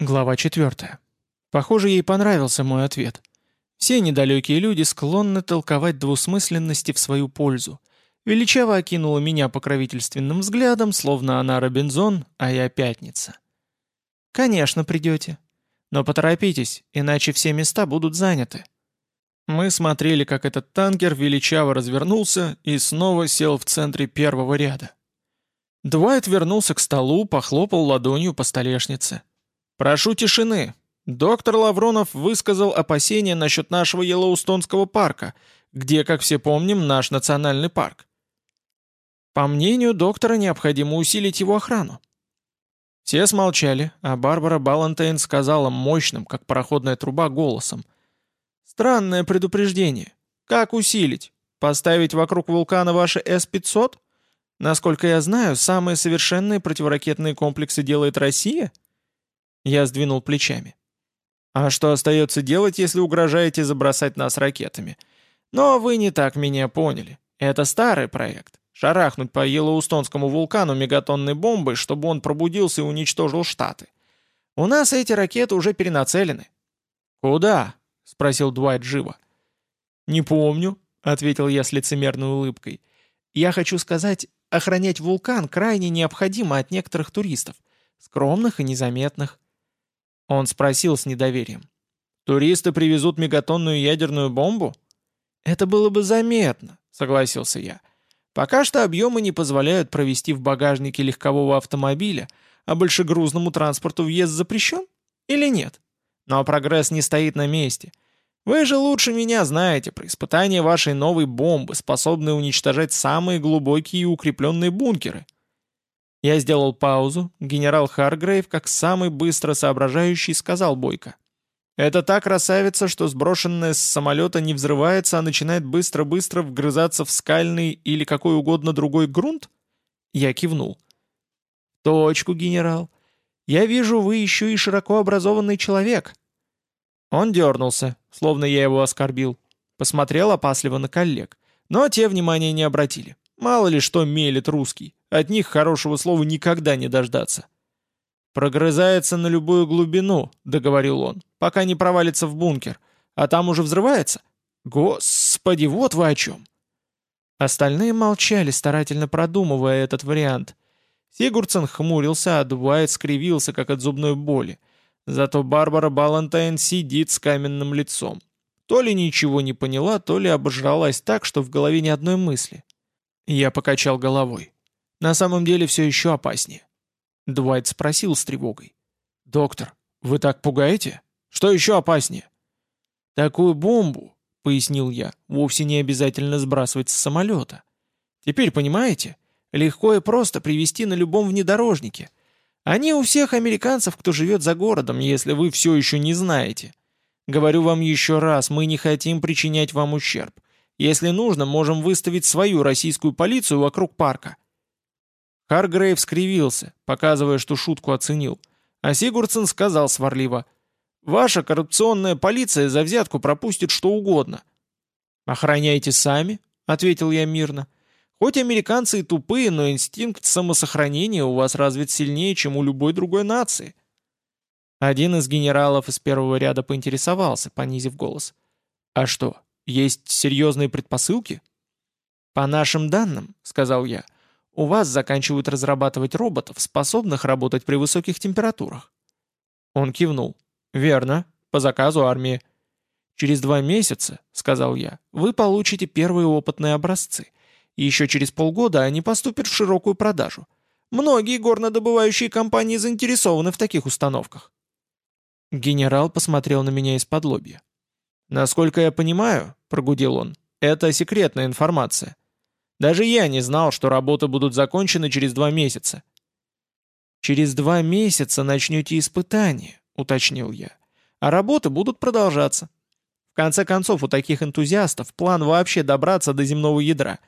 Глава 4. Похоже, ей понравился мой ответ. Все недалекие люди склонны толковать двусмысленности в свою пользу. Величаво окинула меня покровительственным взглядом, словно она Робинзон, а я Пятница. «Конечно, придете. Но поторопитесь, иначе все места будут заняты». Мы смотрели, как этот танкер величаво развернулся и снова сел в центре первого ряда. Дуайт вернулся к столу, похлопал ладонью по столешнице. «Прошу тишины. Доктор Лавронов высказал опасения насчет нашего Йеллоустонского парка, где, как все помним, наш национальный парк. По мнению доктора, необходимо усилить его охрану. Все смолчали, а Барбара Балантейн сказала мощным, как пароходная труба, голосом. «Странное предупреждение. Как усилить? Поставить вокруг вулкана ваши С-500? Насколько я знаю, самые совершенные противоракетные комплексы делает Россия?» Я сдвинул плечами. «А что остается делать, если угрожаете забросать нас ракетами? Но вы не так меня поняли. Это старый проект. Шарахнуть по Йеллоустонскому вулкану мегатонной бомбой, чтобы он пробудился и уничтожил Штаты. У нас эти ракеты уже перенацелены». «Куда?» — спросил Дуайт живо. «Не помню», — ответил я с лицемерной улыбкой. «Я хочу сказать, охранять вулкан крайне необходимо от некоторых туристов, скромных и незаметных. Он спросил с недоверием. «Туристы привезут мегатонную ядерную бомбу?» «Это было бы заметно», — согласился я. «Пока что объемы не позволяют провести в багажнике легкового автомобиля, а большегрузному транспорту въезд запрещен? Или нет? Но прогресс не стоит на месте. Вы же лучше меня знаете про испытание вашей новой бомбы, способной уничтожать самые глубокие и укрепленные бункеры». Я сделал паузу, генерал Харгрейв, как самый быстро соображающий, сказал Бойко. «Это та красавица, что сброшенная с самолета не взрывается, а начинает быстро-быстро вгрызаться в скальный или какой угодно другой грунт?» Я кивнул. «Точку, генерал. Я вижу, вы еще и широко образованный человек». Он дернулся, словно я его оскорбил. Посмотрел опасливо на коллег. Но те внимания не обратили. Мало ли что мелет русский. От них хорошего слова никогда не дождаться. «Прогрызается на любую глубину», — договорил он, «пока не провалится в бункер. А там уже взрывается? Господи, вот вы о чем!» Остальные молчали, старательно продумывая этот вариант. Сигурдсон хмурился, а Дуайт скривился, как от зубной боли. Зато Барбара Балантайн сидит с каменным лицом. То ли ничего не поняла, то ли обожралась так, что в голове ни одной мысли. Я покачал головой. На самом деле все еще опаснее. Дуайт спросил с тревогой. «Доктор, вы так пугаете? Что еще опаснее?» «Такую бомбу, — пояснил я, — вовсе не обязательно сбрасывать с самолета. Теперь понимаете? Легко и просто привезти на любом внедорожнике. Они у всех американцев, кто живет за городом, если вы все еще не знаете. Говорю вам еще раз, мы не хотим причинять вам ущерб. Если нужно, можем выставить свою российскую полицию вокруг парка. Харгрейв скривился, показывая, что шутку оценил. А Сигурдсен сказал сварливо, «Ваша коррупционная полиция за взятку пропустит что угодно». «Охраняйте сами», — ответил я мирно. «Хоть американцы и тупые, но инстинкт самосохранения у вас развит сильнее, чем у любой другой нации». Один из генералов из первого ряда поинтересовался, понизив голос. «А что, есть серьезные предпосылки?» «По нашим данным», — сказал я, — у вас заканчивают разрабатывать роботов, способных работать при высоких температурах». Он кивнул. «Верно, по заказу армии». «Через два месяца, — сказал я, — вы получите первые опытные образцы. Еще через полгода они поступят в широкую продажу. Многие горнодобывающие компании заинтересованы в таких установках». Генерал посмотрел на меня из-под лобья. «Насколько я понимаю, — прогудел он, — это секретная информация. Даже я не знал, что работы будут закончены через два месяца. «Через два месяца начнете испытания», — уточнил я. «А работы будут продолжаться. В конце концов, у таких энтузиастов план вообще добраться до земного ядра.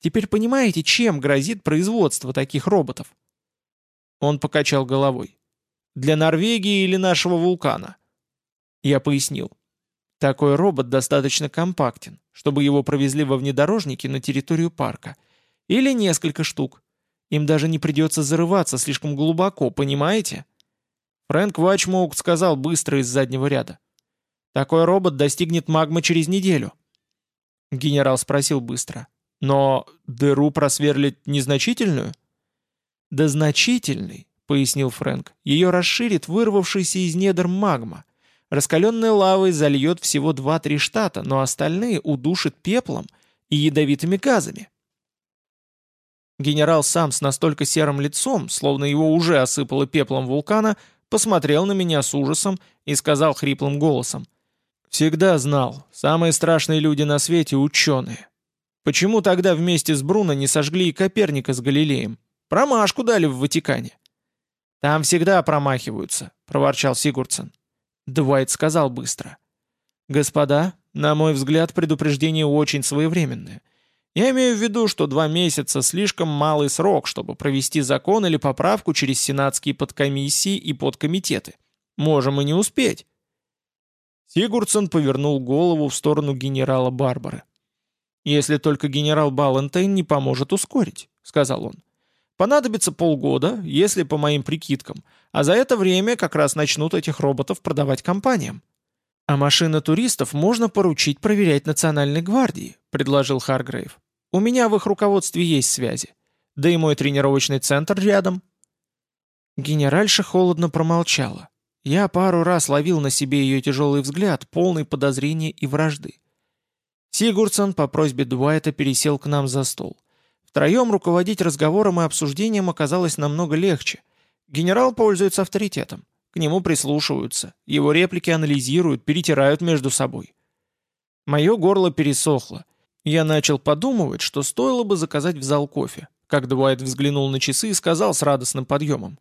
Теперь понимаете, чем грозит производство таких роботов?» Он покачал головой. «Для Норвегии или нашего вулкана?» Я пояснил. Такой робот достаточно компактен, чтобы его провезли во внедорожнике на территорию парка. Или несколько штук. Им даже не придется зарываться слишком глубоко, понимаете? Фрэнк Вачмоук сказал быстро из заднего ряда. «Такой робот достигнет магмы через неделю». Генерал спросил быстро. «Но дыру просверлить незначительную?» «Да значительный», — пояснил Фрэнк. «Ее расширит вырвавшийся из недр магма. Раскаленной лавой зальет всего 2-3 штата, но остальные удушит пеплом и ядовитыми газами». Генерал сам с настолько серым лицом, словно его уже осыпало пеплом вулкана, посмотрел на меня с ужасом и сказал хриплым голосом. «Всегда знал, самые страшные люди на свете — ученые. Почему тогда вместе с Бруно не сожгли и Коперника с Галилеем? Промашку дали в Ватикане». «Там всегда промахиваются», — проворчал Сигурдсен. Дуайт сказал быстро. «Господа, на мой взгляд, предупреждение очень своевременное. Я имею в виду, что два месяца – слишком малый срок, чтобы провести закон или поправку через сенатские подкомиссии и подкомитеты. Можем и не успеть. Сигурдсон повернул голову в сторону генерала Барбары. «Если только генерал Балантейн не поможет ускорить», — сказал он. «Понадобится полгода, если по моим прикидкам, а за это время как раз начнут этих роботов продавать компаниям». «А машины туристов можно поручить проверять Национальной гвардии», — предложил Харгрейв. «У меня в их руководстве есть связи. Да и мой тренировочный центр рядом». Генеральша холодно промолчала. Я пару раз ловил на себе ее тяжелый взгляд, полный подозрения и вражды. Сигурдсон по просьбе Дуайта пересел к нам за стол. Втроем руководить разговором и обсуждением оказалось намного легче. Генерал пользуется авторитетом. К нему прислушиваются, его реплики анализируют, перетирают между собой. Мое горло пересохло. Я начал подумывать, что стоило бы заказать в зал кофе, как Дуайт взглянул на часы и сказал с радостным подъемом.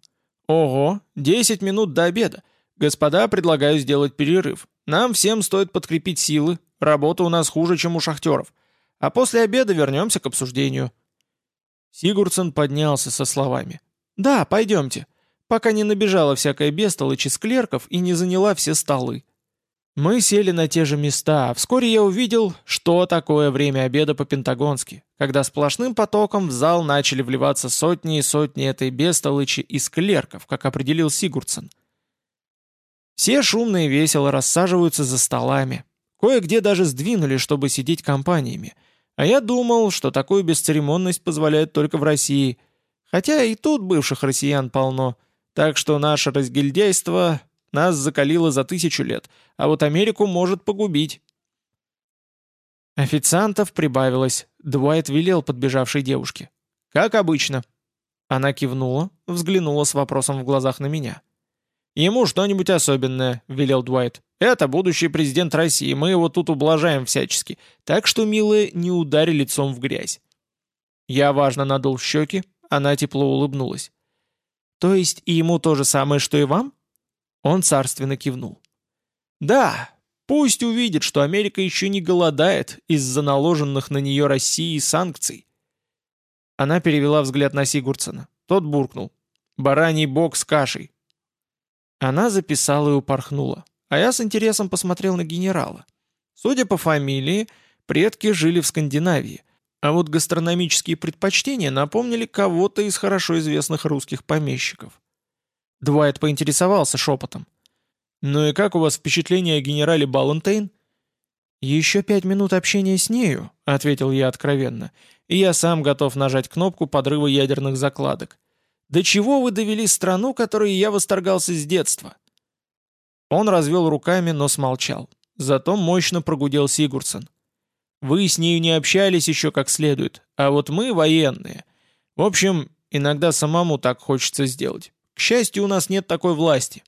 «Ого, 10 минут до обеда. Господа, предлагаю сделать перерыв. Нам всем стоит подкрепить силы, работа у нас хуже, чем у шахтеров. А после обеда вернемся к обсуждению». Сигурдсон поднялся со словами. «Да, пойдемте пока не набежала всякая бестолочь из клерков и не заняла все столы. Мы сели на те же места, а вскоре я увидел, что такое время обеда по-пентагонски, когда сплошным потоком в зал начали вливаться сотни и сотни этой бестолычи из клерков, как определил Сигурдсон. Все шумно и весело рассаживаются за столами. Кое-где даже сдвинули, чтобы сидеть компаниями. А я думал, что такую бесцеремонность позволяют только в России. Хотя и тут бывших россиян полно – так что наше разгильдяйство нас закалило за тысячу лет, а вот Америку может погубить. Официантов прибавилось. Дуайт велел подбежавшей девушке. «Как обычно». Она кивнула, взглянула с вопросом в глазах на меня. «Ему что-нибудь особенное», — велел Дуайт. «Это будущий президент России, мы его тут ублажаем всячески, так что, милые, не удари лицом в грязь». Я важно надул щеки, она тепло улыбнулась. «То есть и ему то же самое, что и вам?» Он царственно кивнул. «Да, пусть увидит, что Америка еще не голодает из-за наложенных на нее России санкций». Она перевела взгляд на Сигурдсона. Тот буркнул. «Бараний бок с кашей». Она записала и упорхнула, а я с интересом посмотрел на генерала. Судя по фамилии, предки жили в Скандинавии, а вот гастрономические предпочтения напомнили кого-то из хорошо известных русских помещиков. Дуайт поинтересовался шепотом. «Ну и как у вас впечатление о генерале Балантейн?» «Еще пять минут общения с нею», — ответил я откровенно, «и я сам готов нажать кнопку подрыва ядерных закладок. До чего вы довели страну, которой я восторгался с детства?» Он развел руками, но смолчал. Зато мощно прогудел Сигурдсон. Вы с нею не общались еще как следует, а вот мы военные. В общем, иногда самому так хочется сделать. К счастью, у нас нет такой власти».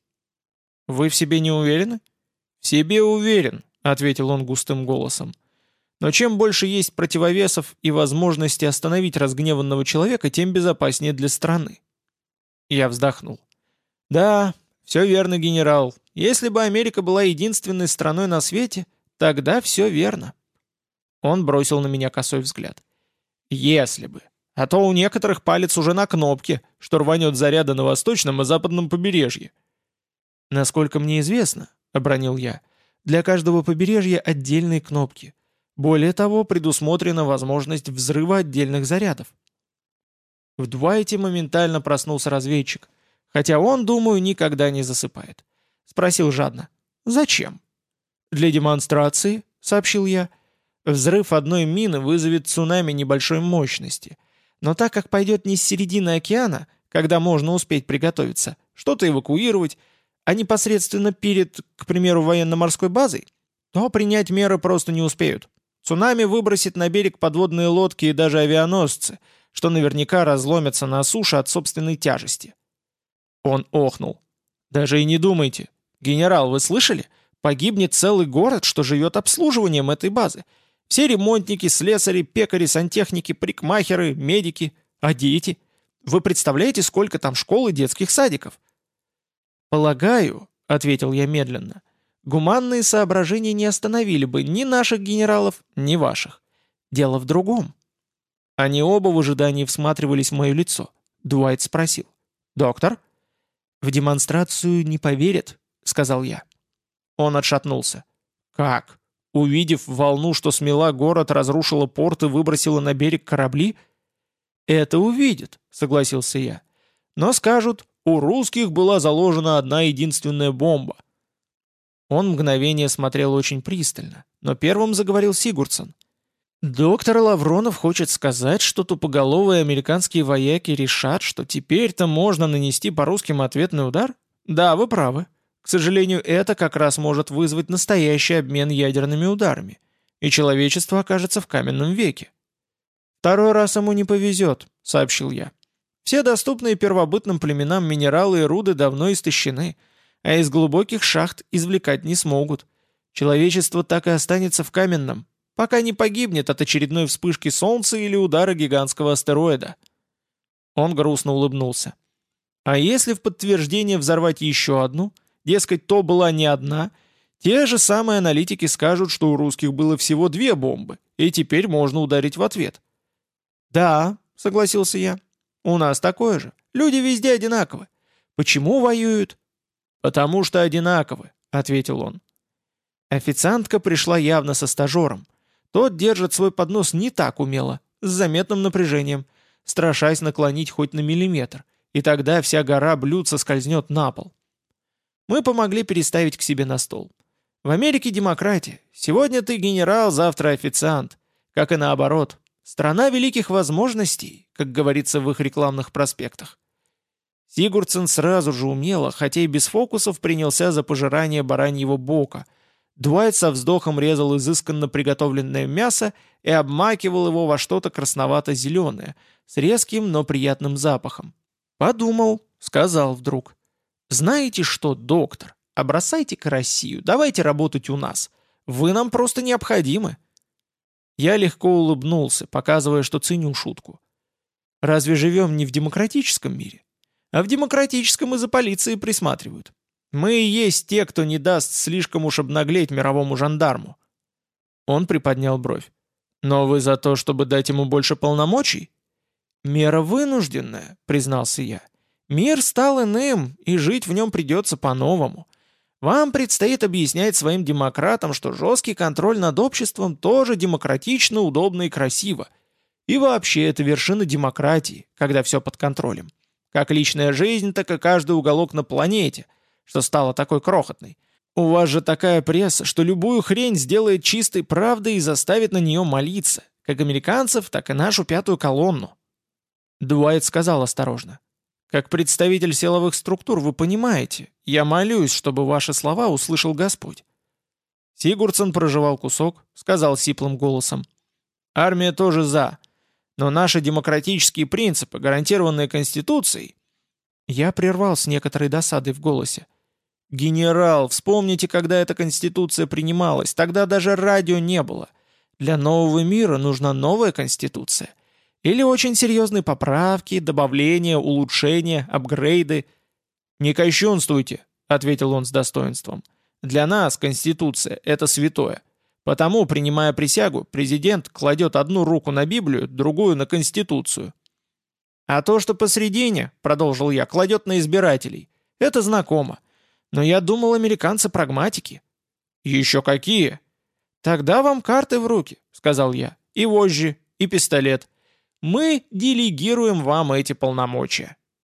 «Вы в себе не уверены?» «В себе уверен», — ответил он густым голосом. «Но чем больше есть противовесов и возможности остановить разгневанного человека, тем безопаснее для страны». Я вздохнул. «Да, все верно, генерал. Если бы Америка была единственной страной на свете, тогда все верно». Он бросил на меня косой взгляд. «Если бы. А то у некоторых палец уже на кнопке, что рванет заряда на восточном и западном побережье». «Насколько мне известно», — обронил я, — «для каждого побережья отдельные кнопки. Более того, предусмотрена возможность взрыва отдельных зарядов». В Дуайте моментально проснулся разведчик. хотя он, думаю, никогда не засыпает. Спросил жадно. «Зачем?» «Для демонстрации», — сообщил я. «Взрыв одной мины вызовет цунами небольшой мощности. Но так как пойдет не с середины океана, когда можно успеть приготовиться, что-то эвакуировать, а непосредственно перед, к примеру, военно-морской базой, то принять меры просто не успеют. Цунами выбросит на берег подводные лодки и даже авианосцы, что наверняка разломятся на суше от собственной тяжести. Он охнул. «Даже и не думайте. Генерал, вы слышали? Погибнет целый город, что живет обслуживанием этой базы. Все ремонтники, слесари, пекари, сантехники, прикмахеры, медики. А дети? Вы представляете, сколько там школ и детских садиков?» «Полагаю», — ответил я медленно, — «гуманные соображения не остановили бы ни наших генералов, ни ваших. Дело в другом». Они оба в ожидании всматривались в мое лицо. Дуайт спросил. «Доктор?» «В демонстрацию не поверят», — сказал я. Он отшатнулся. «Как? Увидев волну, что смела город, разрушила порт и выбросила на берег корабли?» «Это увидят», — согласился я. «Но скажут, у русских была заложена одна единственная бомба». Он мгновение смотрел очень пристально, но первым заговорил Сигурдсон. «Доктор Лавронов хочет сказать, что тупоголовые американские вояки решат, что теперь-то можно нанести по русским ответный удар? Да, вы правы. К сожалению, это как раз может вызвать настоящий обмен ядерными ударами, и человечество окажется в каменном веке. «Второй раз ему не повезет», — сообщил я. Все доступные первобытным племенам минералы и руды давно истощены, а из глубоких шахт извлекать не смогут. Человечество так и останется в каменном, пока не погибнет от очередной вспышки солнца или удара гигантского астероида. Он грустно улыбнулся. А если в подтверждение взорвать еще одну, дескать, то была не одна, те же самые аналитики скажут, что у русских было всего две бомбы, и теперь можно ударить в ответ. «Да», — согласился я, у нас такое же. Люди везде одинаковы. Почему воюют? Потому что одинаковы, ответил он. Официантка пришла явно со стажером. Тот держит свой поднос не так умело, с заметным напряжением, страшась наклонить хоть на миллиметр, и тогда вся гора блюд соскользнет на пол. Мы помогли переставить к себе на стол. В Америке демократия. Сегодня ты генерал, завтра официант. Как и наоборот. Страна великих возможностей, как говорится в их рекламных проспектах. Сигурдсен сразу же умело, хотя и без фокусов, принялся за пожирание бараньего бока. Дуайт со вздохом резал изысканно приготовленное мясо и обмакивал его во что-то красновато-зеленое, с резким, но приятным запахом. Подумал, сказал вдруг. «Знаете что, доктор, обросайте-ка Россию, давайте работать у нас. Вы нам просто необходимы». Я легко улыбнулся, показывая, что ценю шутку. Разве живем не в демократическом мире? А в демократическом из-за полиции присматривают. Мы и есть те, кто не даст слишком уж обнаглеть мировому жандарму. Он приподнял бровь. Но вы за то, чтобы дать ему больше полномочий? Мера вынужденная, признался я. Мир стал иным, и жить в нем придется по-новому. Вам предстоит объяснять своим демократам, что жесткий контроль над обществом тоже демократично, удобно и красиво. И вообще это вершина демократии, когда все под контролем. Как личная жизнь, так и каждый уголок на планете, что стало такой крохотной. У вас же такая пресса, что любую хрень сделает чистой правдой и заставит на нее молиться, как американцев, так и нашу пятую колонну. Дуайт сказал осторожно. Как представитель силовых структур вы понимаете, я молюсь, чтобы ваши слова услышал Господь». Сигурдсон прожевал кусок, сказал сиплым голосом. «Армия тоже за, но наши демократические принципы, гарантированные Конституцией...» Я прервал с некоторой досадой в голосе. «Генерал, вспомните, когда эта Конституция принималась, тогда даже радио не было. Для нового мира нужна новая Конституция. Или очень серьезные поправки, добавления, улучшения, апгрейды. «Не кощунствуйте», — ответил он с достоинством. «Для нас Конституция — это святое. Потому, принимая присягу, президент кладет одну руку на Библию, другую на Конституцию». «А то, что посредине, — продолжил я, — кладет на избирателей, это знакомо. Но я думал, американцы прагматики». «Еще какие?» «Тогда вам карты в руки», — сказал я, — «и вожжи, и пистолет. Мы делегируем вам эти полномочия.